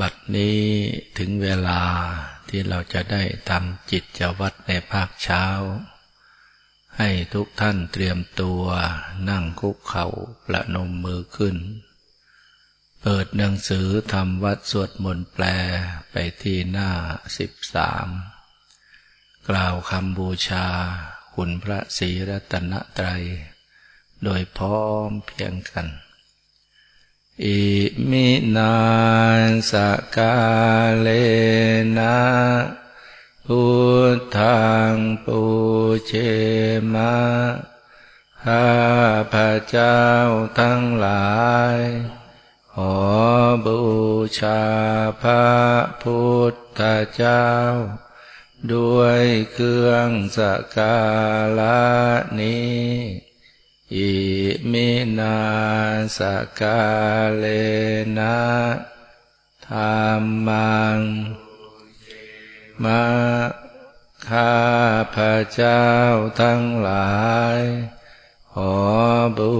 บัดนี้ถึงเวลาที่เราจะได้ทำจิตจวัดในภาคเช้า ให้ทุกท่านเตรียมตัวนั่งคุกเข่าประนมมือขึ้น เปิดหนังสือทำวัดสวดมนต์แปลไปที่หน้าสิบสามกล่าวคำบูชาคุณพระศรีรัตนตรัย โดยพร้อมเพียงกัน อิมินาสกาเลนะพุทธังปูเชมะข้าพระเจ้าทั้งหลาย ขอบูชาพระพุทธเจ้า ด้วยเครื่องสกาละนี้ อิมินาสกาเลนะธรรมังมาข้าพระเจ้าทั้งหลาย ขอบู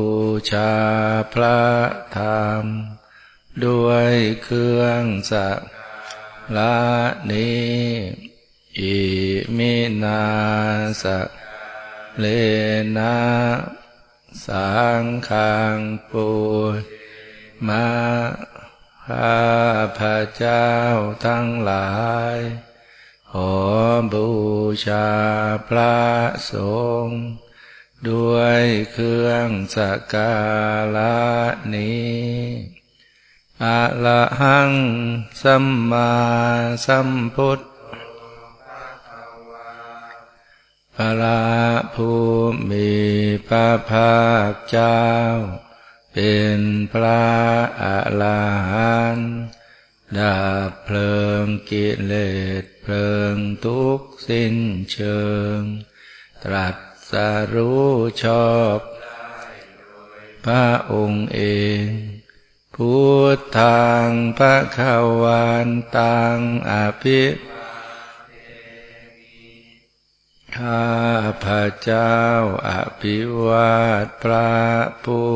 ชาพระธรรม ด้วยเครื่องสักละนี้อิมินาสเลนะ สังขังปูมาข้าพระเจ้าทั้งหลาย ขอบูชาพระสงฆ์ด้วยเครื่องสักการะนี้อะละหังสัมมาสัมพุท พระผู้มีพระภาคเจ้า เป็นพระอรหันต์ดับเพลิงกิเลสเพลิงทุกสิ้นเชิง ตรัสรู้ชอบพระองค์เอง พุทธังพระขาวานตังอภิ ข้าพระเจ้าอภิวาทพระผู้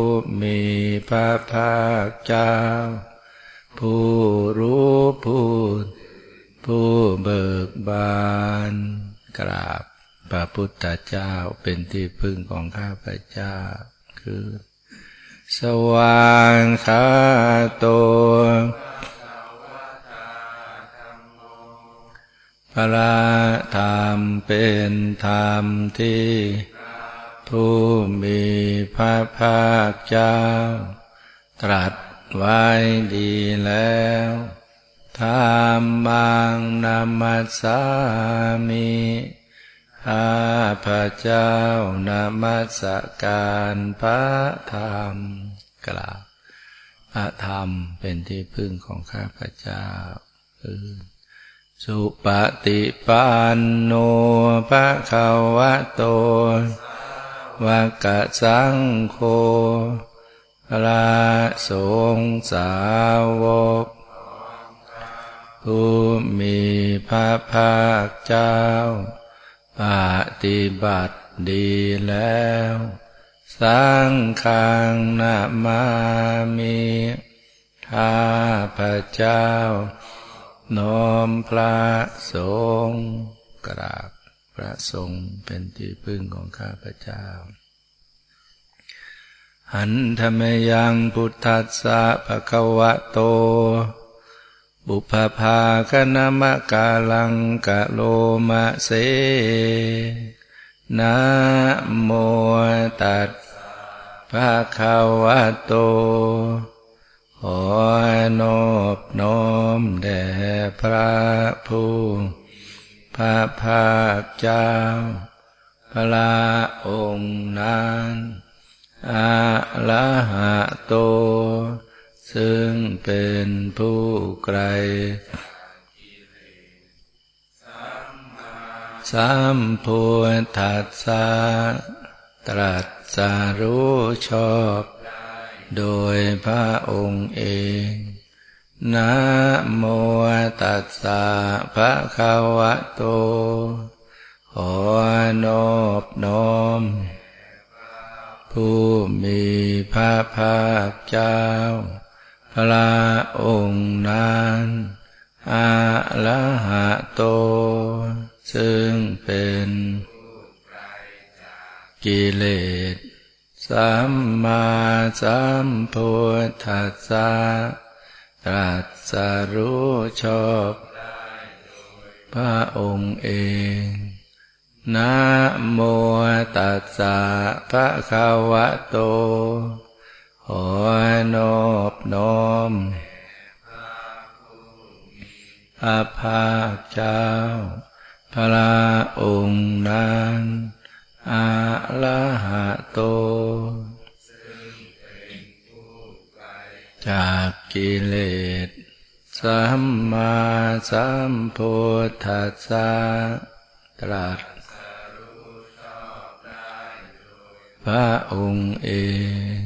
มีพระภาคเจ้า ผู้รู้ผู้ผู้เบิกบาน กราบพระพุทธเจ้าเป็นที่พึ่งของข้าพระเจ้า คือ สว่างคาโต พระธรรมเป็นธรรมที่ผู้มีพระภาคเจ้า ตรัสไว้ดีแล้วธรรมังนามัสสามิข้าพระเจ้านามัสการพระธรรมกล่าวพระธรรมเป็นที่พึ่งของข้าพระเจ้าคือ สุปฏิปันโนภะคะวะโตวะกะสังโฆพระสงสาวกผู้มีพระภาคเจ้า ปฏิบัติดีแล้วสังฆังนามามิข้าพระเจ้า น้อมพระสงฆ์กราบพระสงฆ์เป็นที่พึ่งของข้าพเจ้า หันธรรมยังพุทธัสสะภะคะวะโต บุพภาคณมะกาลังกะโลมะเสนะโมตัสภะคะวะโต ขอนอบน้อมแด่พระผู้พระภาคเจ้า พระองค์นั้นอาละหะโต ซึ่งเป็นผู้ไกลสัมพุทธัสสะตรัสสรู้ชอบ โดยพระองค์เองนะโมตัสสะภะคะวะโต ขอนอบน้อม ผู้มีพระภาคเจ้า พระองค์นั้นอาละหะโต ซึ่งเป็นกิเลส สัมมาสัมพุทธัสสะตรัสรู้ชอบพระองค์เองนะโมตัสสะภะคะวะโตขอนอบน้อมพระภาเจ้าพระองค์นั้น อาละหะโต จากกิเลสสัมมาสัมพุทธัสสะตรัสพระองค์เอง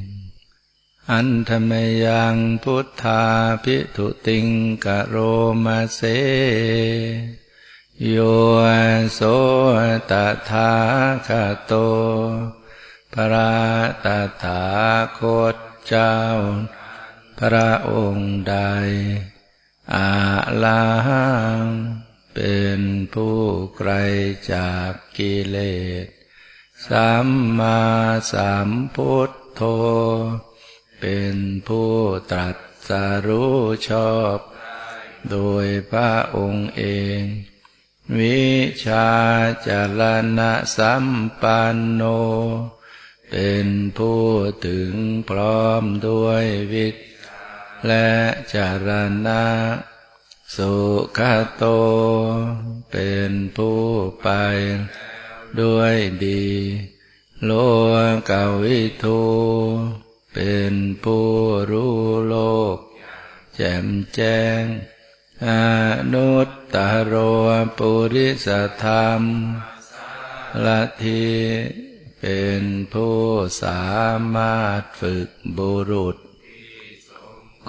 อันธรรมยังพุทธาพิทุติงกะโรมาเส โยโสตถาคโต พระตถาคตเจ้า พระองค์ใด อาลาหังเป็นผู้ไกลจากกิเลส สัมมาสัมพุทโธ เป็นผู้ตรัสรู้ชอบ โดยพระองค์เอง วิชาจรณะสัมปันโน เป็นผู้ถึงพร้อมด้วยวิทและจารณะ สุขโต เป็นผู้ไป ด้วยดี โลกาวิทูเป็นผู้รู้โลก แจ่มแจ้งอนุต ตโรปุริสธรรมละทีเป็นผู้สามารถฝึกบุรุษ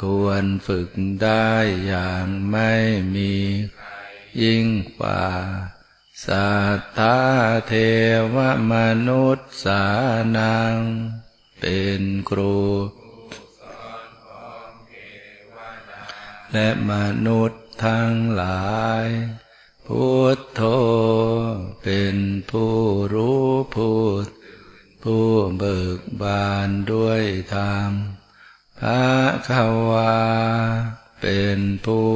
ควรฝึกได้อย่างไม่มียิ่งกว่าสัทธาเทวมนุษย์สานัง เป็นครูและมนุษย์ ทั้งหลาย พุทโธเป็นผู้รู้พูดผู้เบิกบานด้วยธรรมพระขาวา เป็นผู้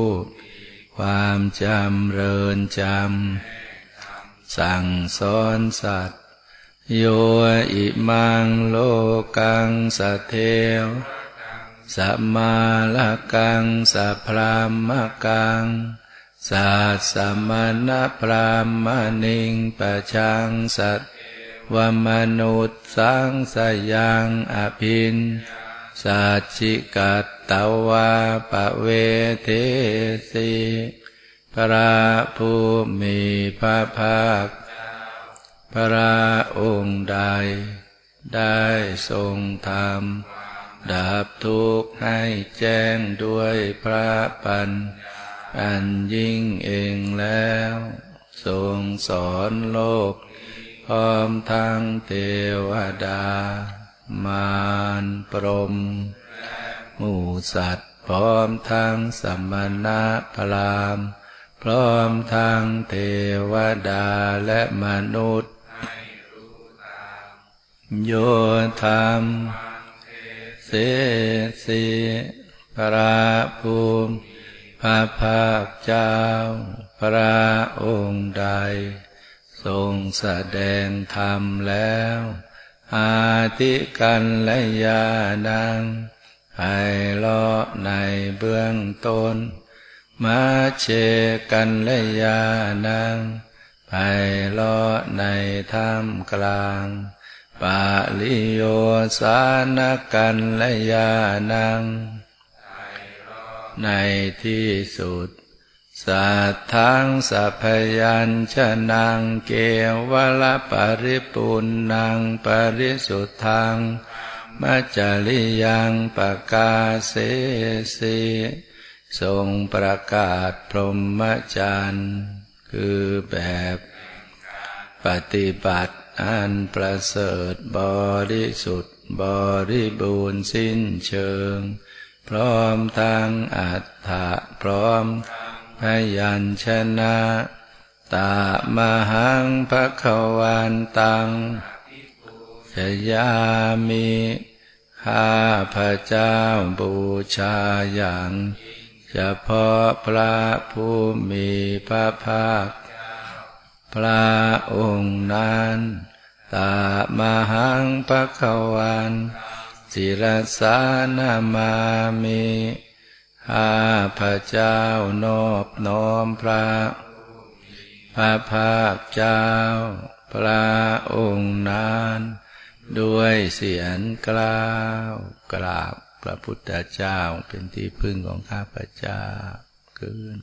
ความจำเริญจำ สั่งสอนสัตว์ โยอิมังโลกังสเทว สัมมาลกังสัพรามกังสัตสัมมณพรามณิงปะชังสัตวมนุษย์สังสยังอภินสัจจิกัตตวาปะเวเทสีพระผู้มีพระภาค พระองค์ใด ได้ทรงธรรม ดับทุกข์ให้แจ้งด้วยพระปัญอันยิ่งเองแล้ว ทรงสอนโลก พร้อมทั้งเทวดา มารปรม หมู่สัตว์พร้อมทั้งสมณะพรามพร้อมทั้งเทวดาและมนุษย์ โยธรรม เสสีพระภูมิพระภาคเจ้า พระองค์ใด ทรงแสดงธรรมแล้ว อาทิกันและยานังให้ลาะในเบื้องต้นมาเชกันและยานังให้ลาะในท่ามกลาง ปาลิโยสานกันและยานัง ในที่สุด สัทธังสัพยัญชนังเกวละปริปุนังปริสุทธังมัจจริยังปกาเสสีทรงประกาศพรหมจรรย์คือแบบปฏิบัติ อันประเสริฐบริสุทธิ์บริบูรณ์สิ้นเชิง พร้อมทางอัฏฐะพร้อมพยัญชนะตามหังพระขวันตังชยามิข้าพระเจ้าบูชาอย่างเฉพาะพระผู้มีพระภาค พระองค์นั้น ตามหังพะขวันสิรสานามามิข้าพระเจ้านอบน้อมพระพระภาคเจ้า พระองค์นั้น ด้วยเสียงกล่าวกราบพระพุทธเจ้าเป็นที่พึ่งของข้าพเจ้าคืน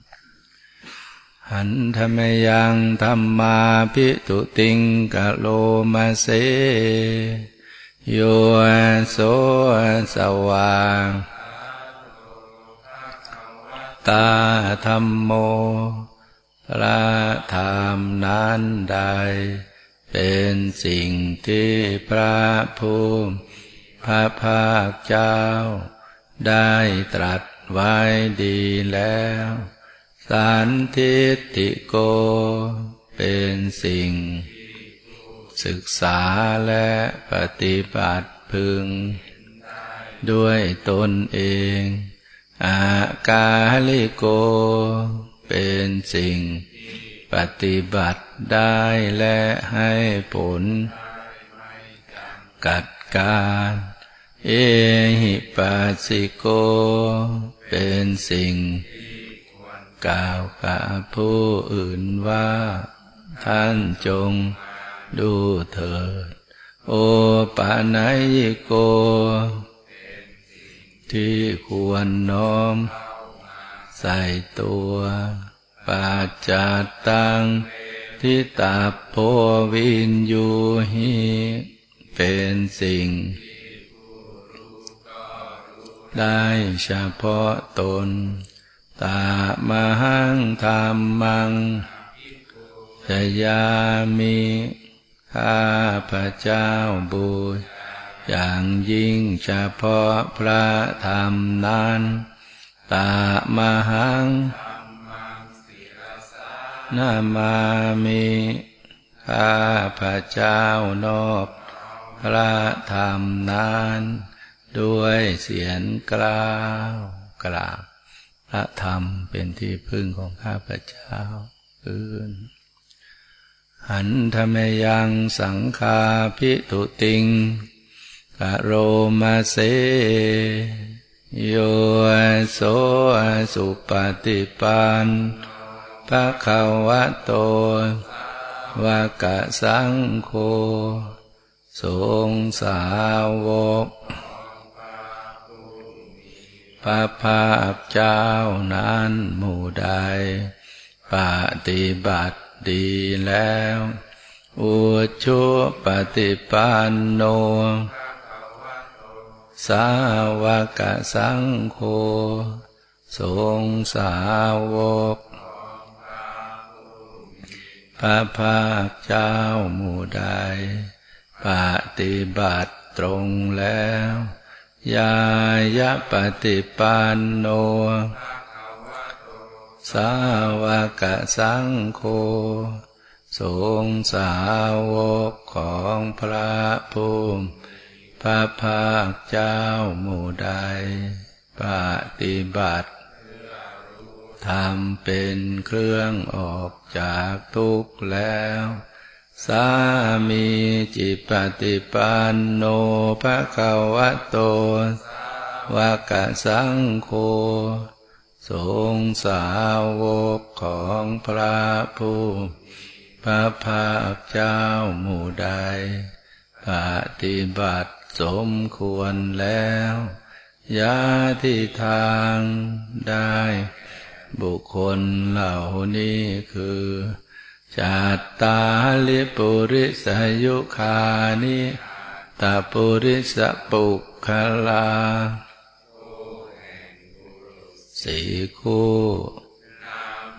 หันธรรมยังธรรมาพิตุติงกะโลมาเสโยโสสว่างตาธรรมโมพระธรรมนั้นใด เป็นสิ่งที่พระภูมิพระภาคเจ้า ได้ตรัสไว้ดีแล้ว สันทิติโก เป็นสิ่ง ศึกษาและปฏิบัติพึง ด้วยตนเอง อากาลิโก เป็นสิ่ง ปฏิบัติได้และให้ผล กัดการเอหิปัสสิโก เป็นสิ่ง กล่าวกับผู้อื่นว่า ท่านจงดูเถิด โอปานัยโก ที่ควรน้อม ใส่ตัวปัจจัตตังทิตาโพวินยูหิเป็นสิ่ง ได้เฉพาะตน ตามหังธรรมังชยามิข้าพระเจ้าบูชอย่างยิ่งเฉพาะพระธรรมนั้น ตามหังนามามิข้าพระเจ้านอบพระธรรมนั้น ด้วยเสียงกล่าวกราบ พระธรรมเป็นที่พึ่งของข้าพระเจ้าอื่นหันธรรมยังสังคาพิตุติงกะโรมาเสโยโสสุปฏิปันพระขาวะโตวากะสังโฆสงสาวก ภาพเจ้านั้นหมู่ใด ปฏิบัติดีแล้ว อุชุปฏิปันโน สาวกสังโฆสงสาวกพระภาคเจ้าหมู่ใด ปฏิบัติตรงแล้ว ยายะปฏิปันโนสาวกสังโฆสงสาวกของพระภูมิพระภาคเจ้าหมู่ใด ปฏิบัติทำเป็นเครื่องออกจากทุกข์แล้ว สามีจิปฏิปันโนภะคะวะโตวากะสังโฆสงสาวกของพระผู้พระภาคเจ้าหมู่ใดปฏิบัติสมควรแล้วยาที่ทางได้ บุคคลเหล่านี้คือ จัตตาลิปุริสยุคานิตาปุริสปุคลาสี่คู่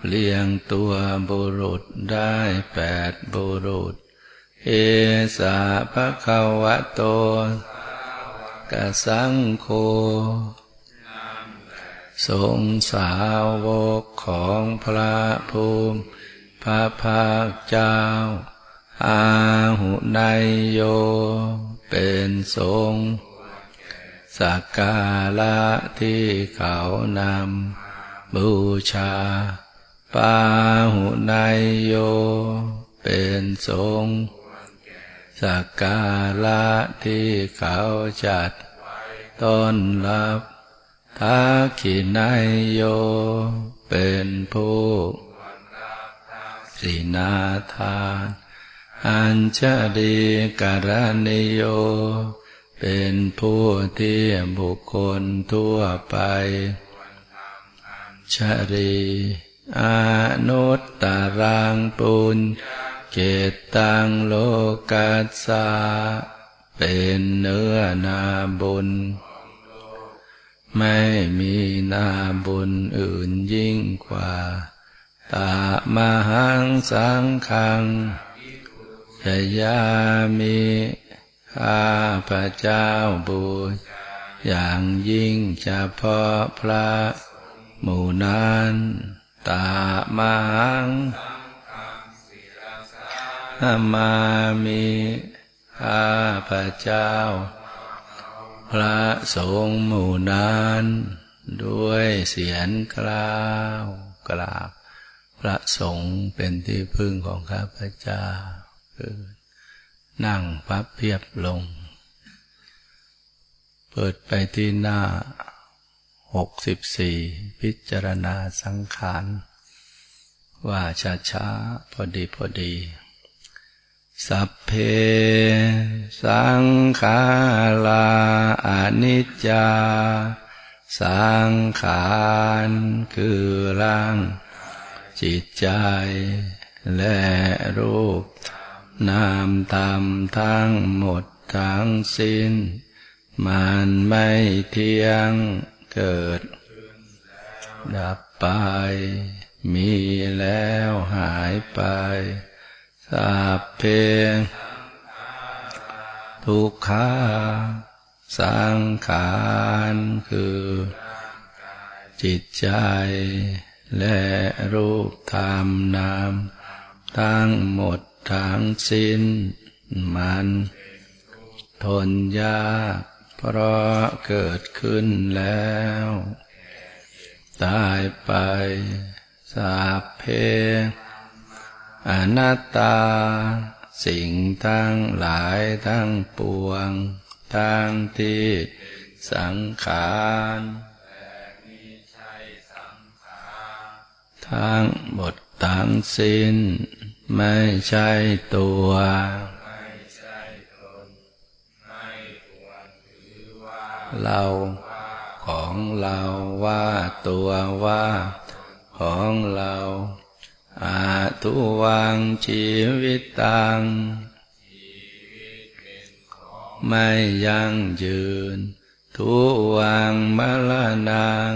เลี้ยงตัวบุรุษได้แปดบุรุษ เอสาภะคะวะโตกสังโฆทรงสาวกของพระภูมิ พระภาคเจ้า อาหุนายโย เป็นทรงสักการะที่เขานำบูชา ปาหุนายโย เป็นทรงสักการะที่เขาจัดต้อนรับทักขินายโย เป็นผู้ สินาทานอัญชลีกรณิโย เป็นผู้ที่บุคคลทั่วไปชรีอนุตตรังปุญเกตตังโลกัสสะเป็นเนื้อนาบุญ ไม่มีนาบุญอื่นยิ่งกว่า ตามหังสังขังชยามิข้าพระเจ้าบูชอย่างยิ่งเฉพาะพระหมู่นั้นตามังมามีข้าพระเจ้า พระสงฆ์หมู่นั้น ด้วยเสียงกล่าวกราบ พระสงฆ์เป็นที่พึ่งของข้าพเจ้าคือนั่งพับเพียบลง เปิดไปที่หน้าหกสิบสี่พิจารณาสังขารว่าช้าช้าพอดีพอดี สัพเพ สังขาราอนิจจา สังขารคือร่าง จิตใจ และรูปนามธรรมทั้งหมดทั้งสิ้น มันไม่เที่ยงเกิด ดับไป มีแล้วหายไปสัพเพทุกขาสังขารคือ จิตใจ และรูปธรรมนาม ทั้งหมดทั้งสิ้น มัน ทนยากเพราะเกิดขึ้นแล้วตายไปสาเพอนัตตา สิ่งทั้งหลายทั้งปวง ทั้งที่สังขาร ทั้งหมดทั้งสิ้น ไม่ใช่ตัวเราของเราว่าตัวว่า ของเราอาทุวังชีวิตตัง ไม่ยั่งยืน ทุวังมรณง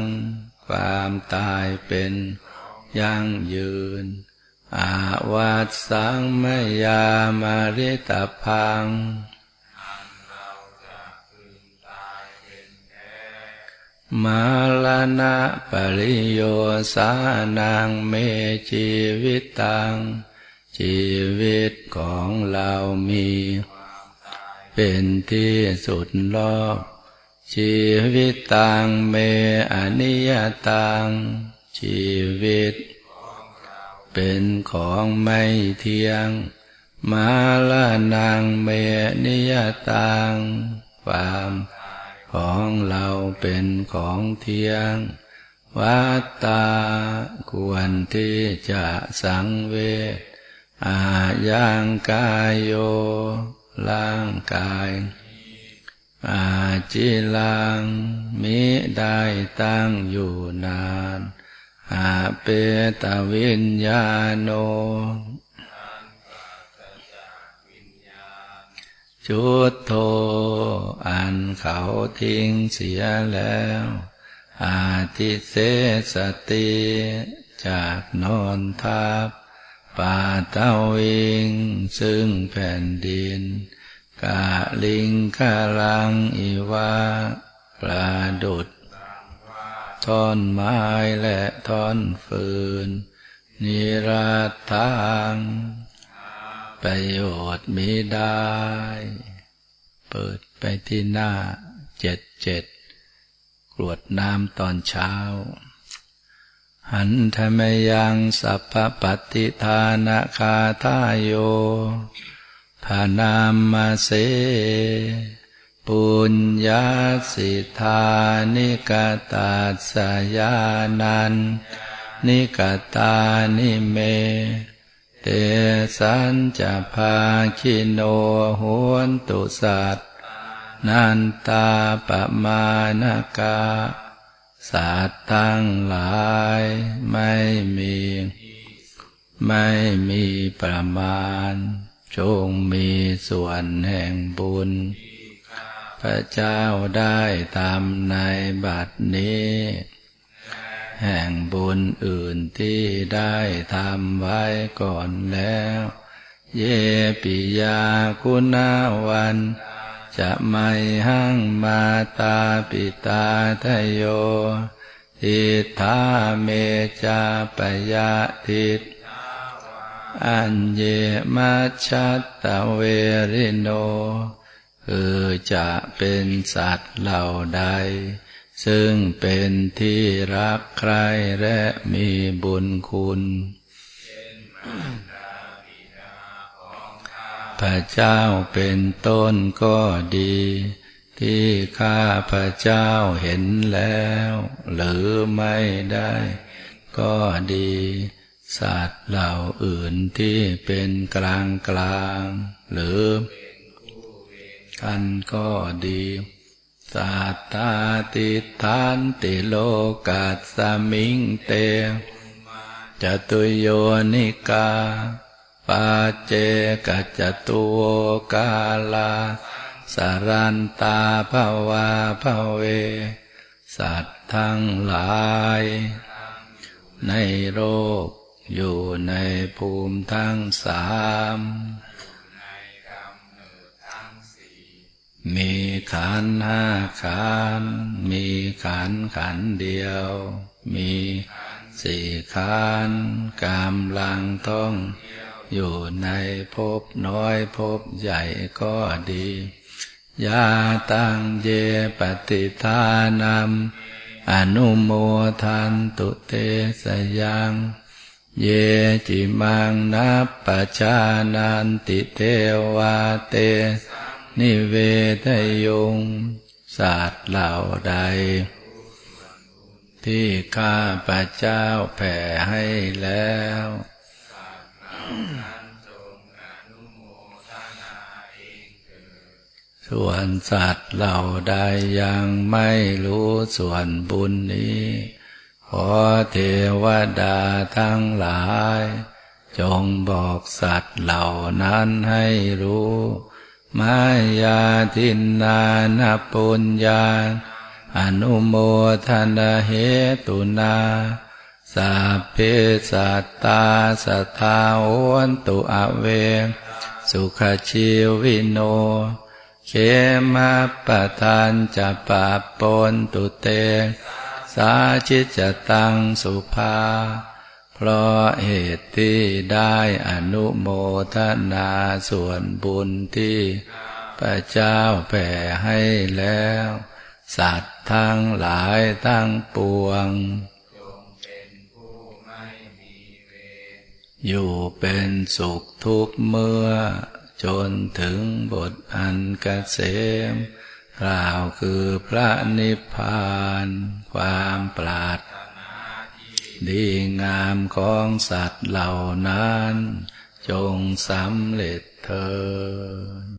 ความตายเป็น ยังยืน อาวัตสังมยามาริตาพังมาลานะปริโยสานังเมชีวิตตัง ชีวิตของเรามี เป็นที่สุดรอบ ชีวิตตังเมอนิยตัง ชีวิต เป็นของไม่เที่ยง มาลานังเมนิยตังความของเราเป็นของเที่ยง วัตตาควรที่จะสังเวชอายังกายโย ร่างกาย อาจิลังมิได้ตั้งอยู่นาน อาเปตวิญญาโนจุดโทอันเขาทิ้งเสียแล้ว อาทิเสสติจากนอนทับป่าเต้าวิงซึ่งแผ่นดินกาลิงกาลังอีวาปลาดุด ท่อนไม้และท่อนฟืน นิรัตทังประโยชน์มิได้ เปิดไปที่หน้าเจ็ดเจ็ดกรวดน้ำตอนเช้า หันธรรมยังสัพพปฏิทานาคาทายโยพานามาเส ปุญญาสิทธานิกตาสยานันนิกตานิเม เตสันจะพาคิโนหวนตุสัตนันตาปมานกาสัตว์ทั้งหลายไม่มี ไม่มีประมาณ จงมีส่วนแห่งบุญ พระเจ้าได้ทำในบัดนี้ แห่งบุญอื่นที่ได้ทำไว้ก่อนแล้ว เยปิยาคุณะวันตา จะไมหังมาตาปิตาทะโยทิฏฐาเมจาปยะทิฏฐา วา อัญเญ มัชฌัตตะเวริโน คือจะเป็นสัตว์เหล่าใด ซึ่งเป็นที่รักใครและมีบุญคุณพระเจ้าเป็นต้นก็ดี ที่ข้าพระเจ้าเห็นแล้ว หรือไม่ได้ ก็ดี สัตว์เหล่าอื่นที่เป็นกลางกลางหรือ กันก็ดีสัตตาติทานติโลกัสสมิงเตจตุโยนิกาปาเจกัจตุโวกาลาสารันตาภาวาภาเว สัตว์ทั้งหลาย ในโลกอยู่ในภูมิทั้งสาม มีขันห้าขัน มีขันขันเดียว มีสี่ขันกำลังท่อง อยู่ในภพน้อยภพใหญ่ก็ดียาตังเยปฏิทานัมอนุโมทันตุเตสยัง เยจิมังนับปชานันติเทวาเต นิเวทยงศาสตร์เหล่าใด ที่ข้าพระเจ้าแผ่ให้แล้วส่วนสัตว์เหล่าใดยังไม่รู้ส่วนบุญนี้ ขอเทวดาทั้งหลาย จงบอกสัตว์เหล่านั้นให้รู้ มายาทินนานาปุญญาอนุโมทนาเหตุนาสาเพสัตตาสัทาวันตุอเว สุขชีวิโน เขมาปทานจะปะปนตุเต สาชิจตังสุภา เพราะเหตุที่ได้อนุโมทนาส่วนบุญที่พระเจ้าแผ่ให้แล้ว สัตว์ทั้งหลายทั้งปวง อยู่เป็นสุขทุกเมื่อ จนถึงบทอันกเกษมกล่าวคือพระนิพพาน ความปราด ดีงามของสัตว์เหล่านั้น จงสำเร็จเถิด